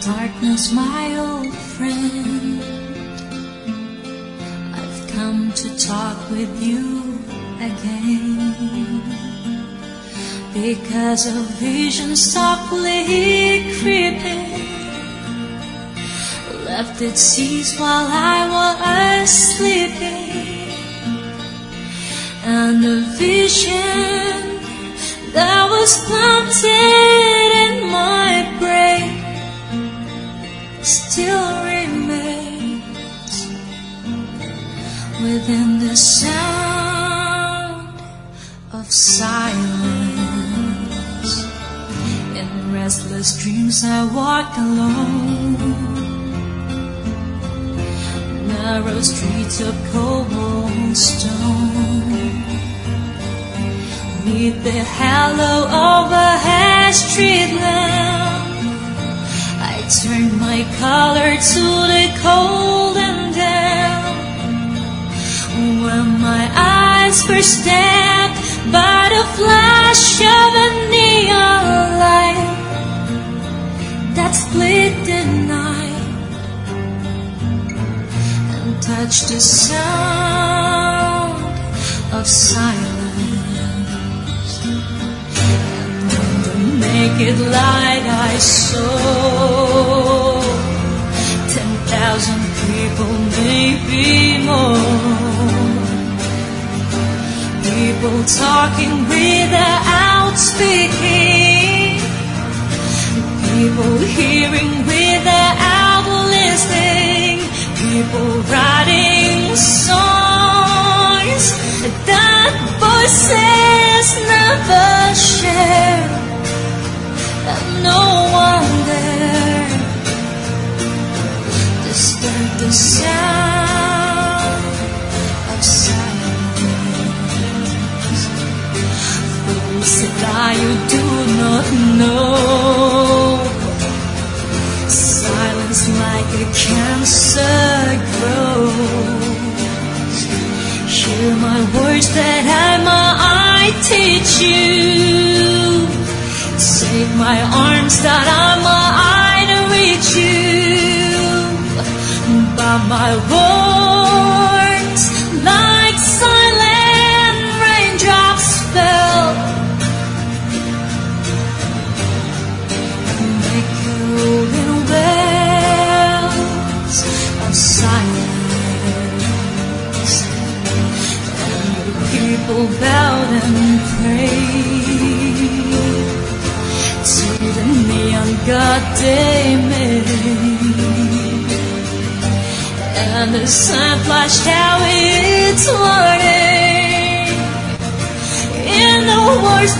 darkness, my old friend. I've come to talk with you again. Because a vision softly creeping left its seeds while I was sleeping. And a vision within the sound of silence. In restless dreams, I walk alone. Narrow streets of cobblestone. Neath the halo overhead street lamp, I turn my collar to the cold were stabbed by the flash of a neon light that split the night and touched the sound of silence. And in the naked light I saw ten thousand people, maybe more. People talking without speaking. People hearing without listening. People writing songs that voices never share. And no one there disturb the sound Fools that you do not know. Silence like a cancer grows. Hear my words that I might teach you. Take my arms that I might reach you. But my words, of silence. And the people bowed and prayed to the neon god they made. And the sun flashed out it's warning in the words